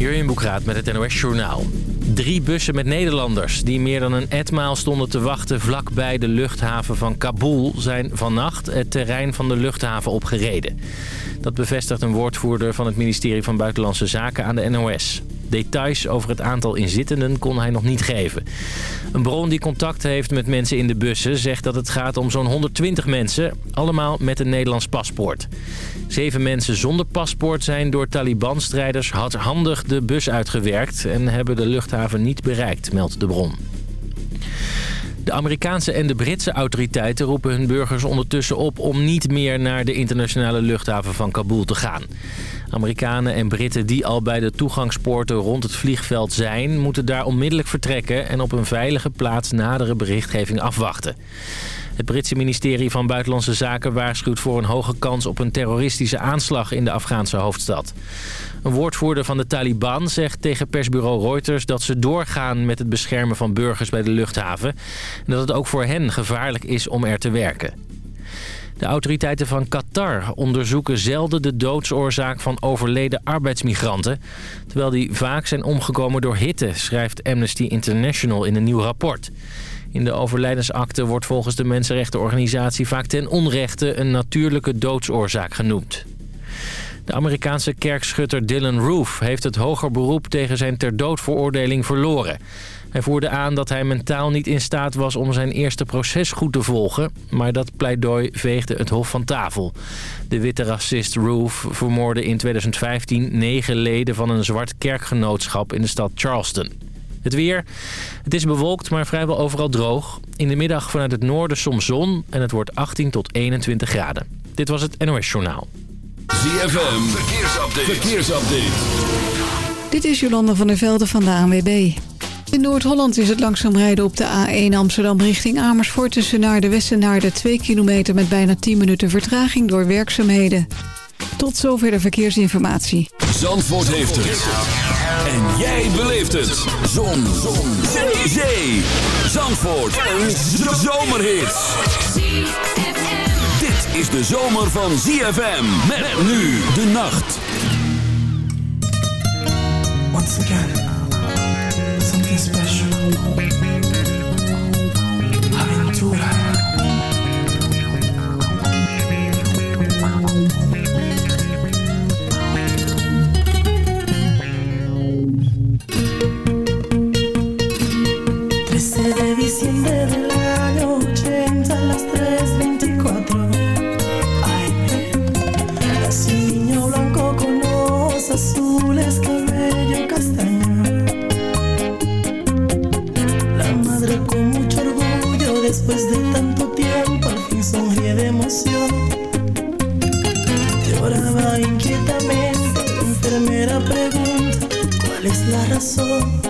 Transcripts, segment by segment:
In Boekraat met het NOS Journaal. Drie bussen met Nederlanders die meer dan een etmaal stonden te wachten vlakbij de luchthaven van Kabul... zijn vannacht het terrein van de luchthaven opgereden. Dat bevestigt een woordvoerder van het ministerie van Buitenlandse Zaken aan de NOS. Details over het aantal inzittenden kon hij nog niet geven. Een bron die contact heeft met mensen in de bussen zegt dat het gaat om zo'n 120 mensen, allemaal met een Nederlands paspoort. Zeven mensen zonder paspoort zijn door Taliban-strijders hardhandig de bus uitgewerkt en hebben de luchthaven niet bereikt, meldt de bron. De Amerikaanse en de Britse autoriteiten roepen hun burgers ondertussen op om niet meer naar de internationale luchthaven van Kabul te gaan. Amerikanen en Britten die al bij de toegangspoorten rond het vliegveld zijn... moeten daar onmiddellijk vertrekken en op een veilige plaats nadere berichtgeving afwachten. Het Britse ministerie van Buitenlandse Zaken waarschuwt voor een hoge kans op een terroristische aanslag in de Afghaanse hoofdstad. Een woordvoerder van de Taliban zegt tegen persbureau Reuters dat ze doorgaan met het beschermen van burgers bij de luchthaven. En dat het ook voor hen gevaarlijk is om er te werken. De autoriteiten van Qatar onderzoeken zelden de doodsoorzaak van overleden arbeidsmigranten... terwijl die vaak zijn omgekomen door hitte, schrijft Amnesty International in een nieuw rapport. In de overlijdensakte wordt volgens de mensenrechtenorganisatie vaak ten onrechte een natuurlijke doodsoorzaak genoemd. De Amerikaanse kerkschutter Dylan Roof heeft het hoger beroep tegen zijn ter dood veroordeling verloren. Hij voerde aan dat hij mentaal niet in staat was om zijn eerste proces goed te volgen. Maar dat pleidooi veegde het hof van tafel. De witte racist Roof vermoorde in 2015 negen leden van een zwart kerkgenootschap in de stad Charleston. Het weer. Het is bewolkt, maar vrijwel overal droog. In de middag vanuit het noorden soms zon en het wordt 18 tot 21 graden. Dit was het NOS Journaal. ZFM. Verkeersupdate. Verkeersupdate. Dit is Jolanda van der Velde van de ANWB. In Noord-Holland is het langzaam rijden op de A1 Amsterdam richting Amersfoort... tussen naar de Westen naar de 2 kilometer met bijna 10 minuten vertraging door werkzaamheden. Tot zover de verkeersinformatie. Zandvoort heeft het. En jij beleeft het. Zon. Zon. Zee. Zee. Zandvoort. Een zomerhit. Dit is de zomer van ZFM. Met nu de nacht. Once again. Thank. La enfermera pregunta. Cuál es la razón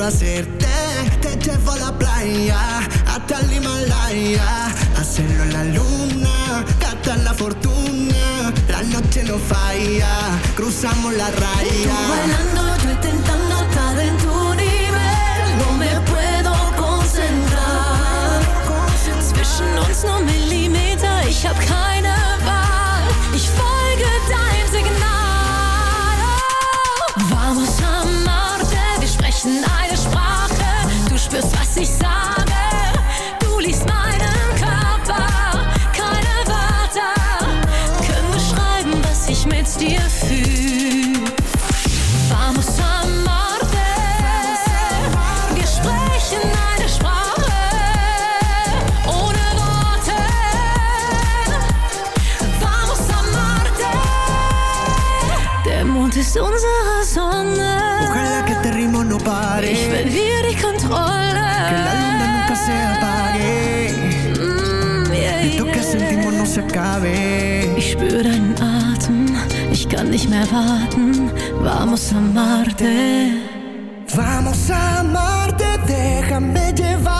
Quiero hacerte, te llevo a la playa hasta el Himalaya, hacerlo la luna, gastar la fortuna, la noche no falla, cruzamos la Tú raya. bailando, yo intentando estar en tu nivel. No me puedo concentrar. Zwischen uns nur Millimeter, ich hab acabe. Ich spüre deinen Atem, ich kann nicht mehr warten. Vamos a amarte. Vamos a amarte, déjame llevarte.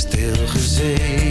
stilgezeten.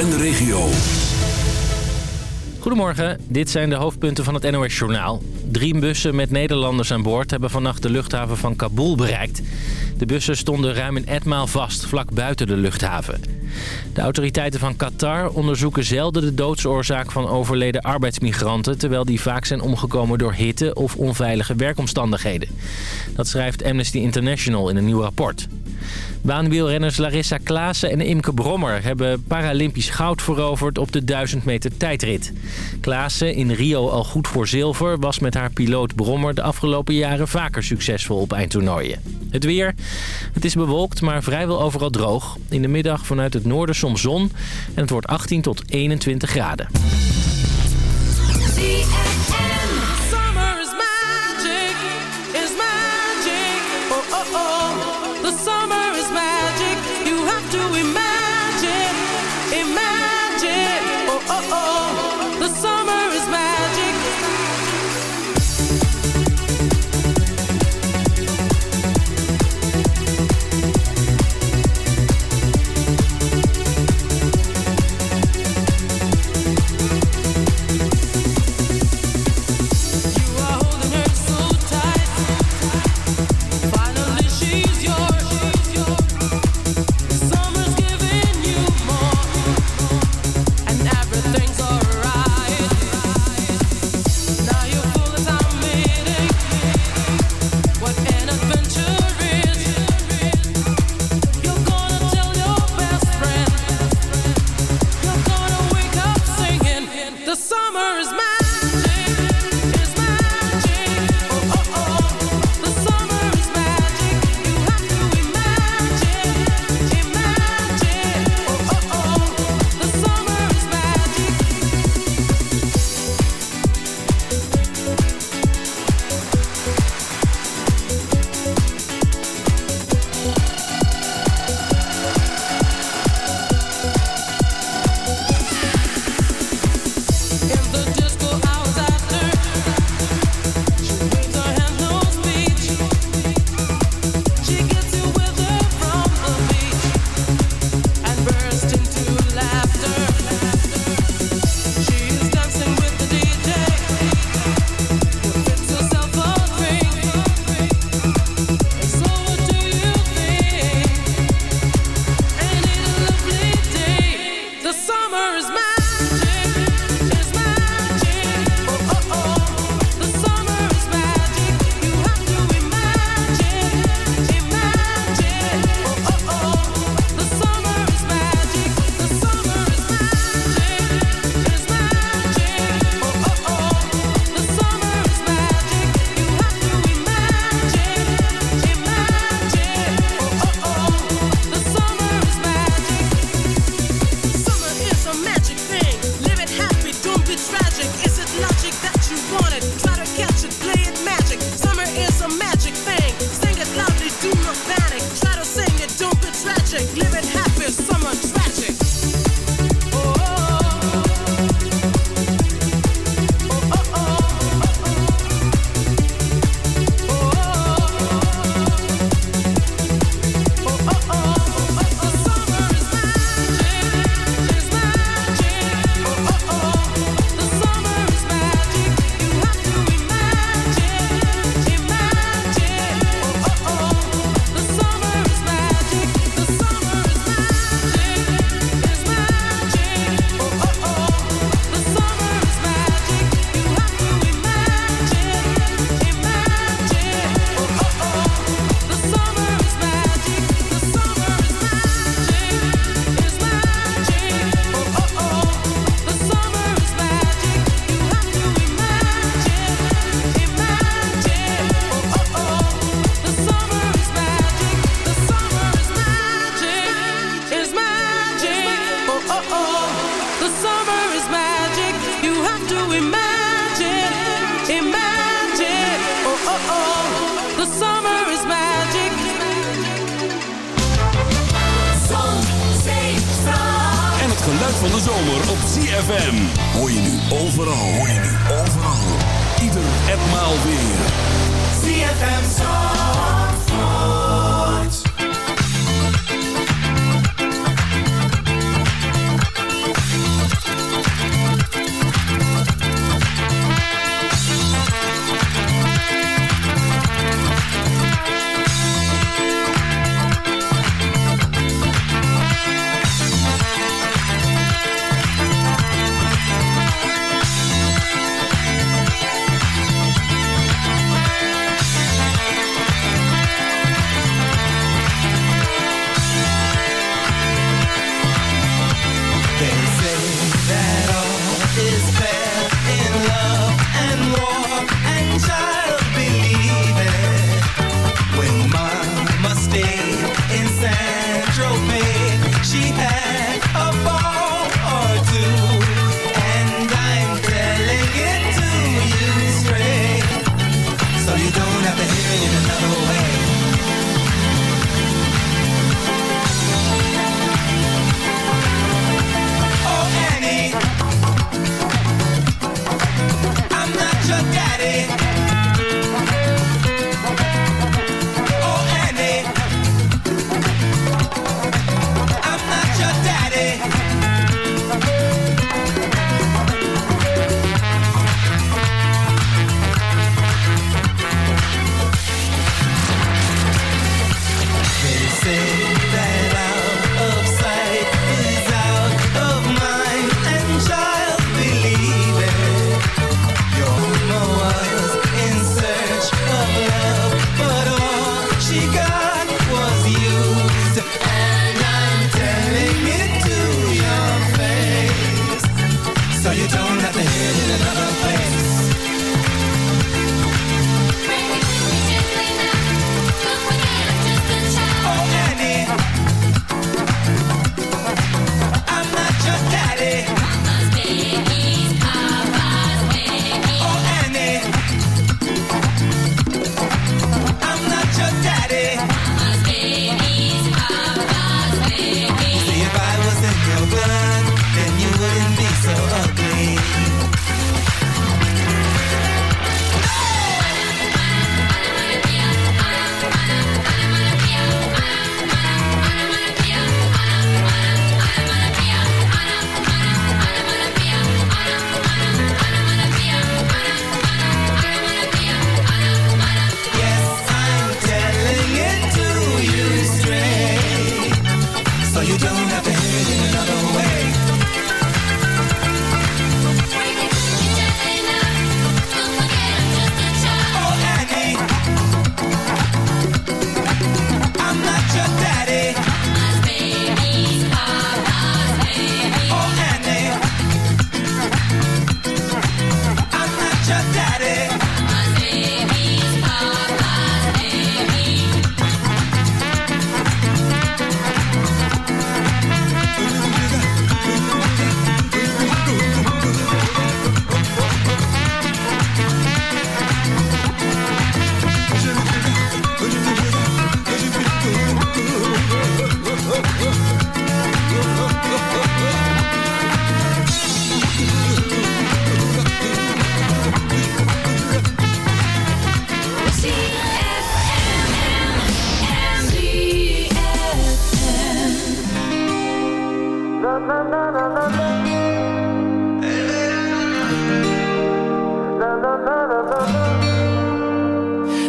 En de regio. Goedemorgen, dit zijn de hoofdpunten van het NOS-journaal. Drie bussen met Nederlanders aan boord hebben vannacht de luchthaven van Kabul bereikt. De bussen stonden ruim een etmaal vast, vlak buiten de luchthaven. De autoriteiten van Qatar onderzoeken zelden de doodsoorzaak van overleden arbeidsmigranten... terwijl die vaak zijn omgekomen door hitte of onveilige werkomstandigheden. Dat schrijft Amnesty International in een nieuw rapport. Baanwielrenners Larissa Klaassen en Imke Brommer hebben Paralympisch goud veroverd op de 1000 meter tijdrit. Klaassen, in Rio al goed voor zilver, was met haar piloot Brommer de afgelopen jaren vaker succesvol op eindtoernooien. Het weer. Het is bewolkt, maar vrijwel overal droog. In de middag vanuit het noorden soms zon en het wordt 18 tot 21 graden.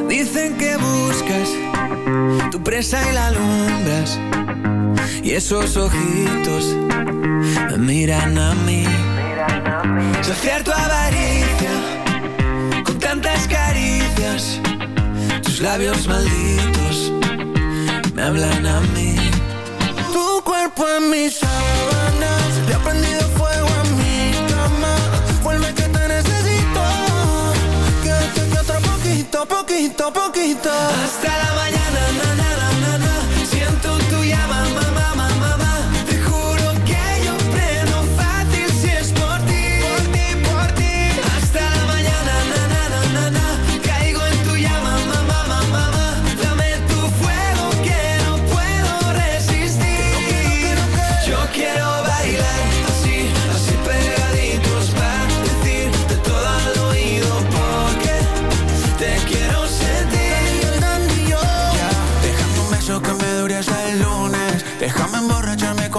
Dicen que buscas tu presa y la alumbras. Y esos ojitos me miran a mí. Saciar tu avaricia con tantas caricias. Tus labios malditos me hablan a mí. Tu cuerpo en mis sábanas, le ha prendido fuego poquito, poquito, poquito. Hasta la mañana, na, na.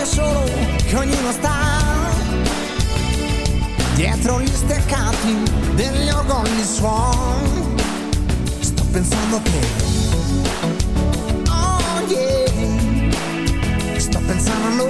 Cuore solo che ognuno sta dietro gli steccati degli orgogli suon sto pensando a te oh yeah sto pensando a noi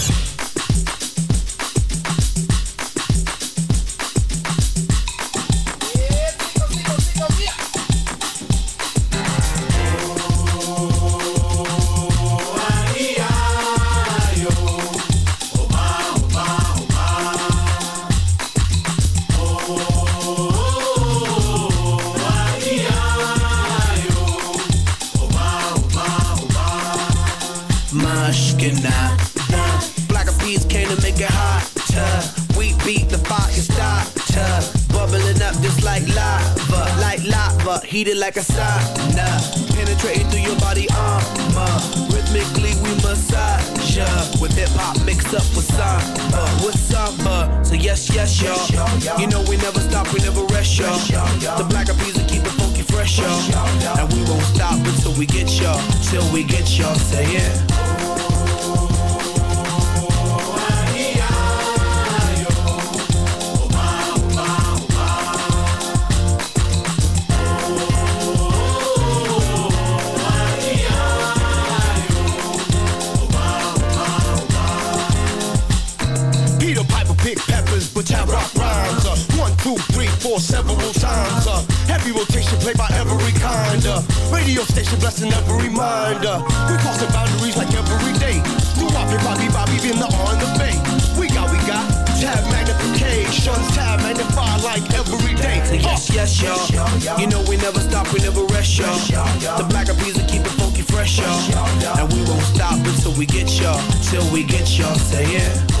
Two, three, four, several times. Uh, heavy rotation played by every kind. Uh, radio station blessing every mind. Uh, we crossing boundaries like every day. Do Bobby, Bobby, Bobby, in the on the bay. We got, we got tab magnification, tab magnify like every day. Say yes, yes, y'all. You know we never stop, we never rest, y'all. The black of peas will keep it funky fresh, y'all. And we won't stop until we get y'all, till we get y'all. Say yeah.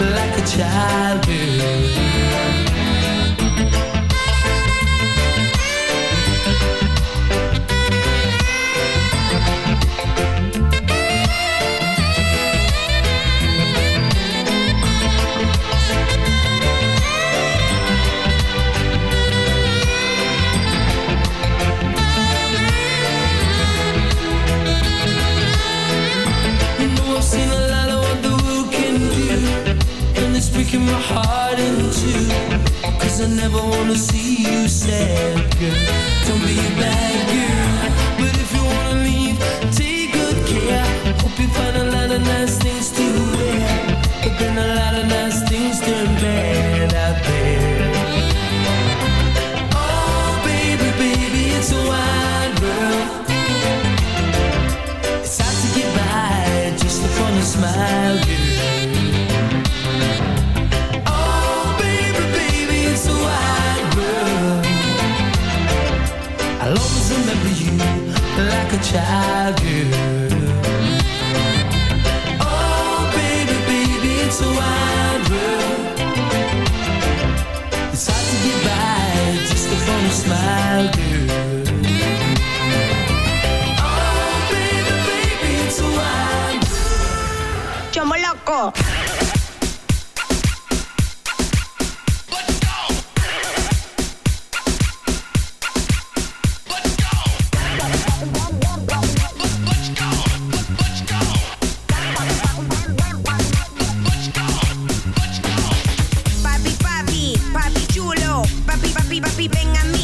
like a child do. I never wanna see you sad, girl. Don't be a bad girl. Childhood. baby, venga a.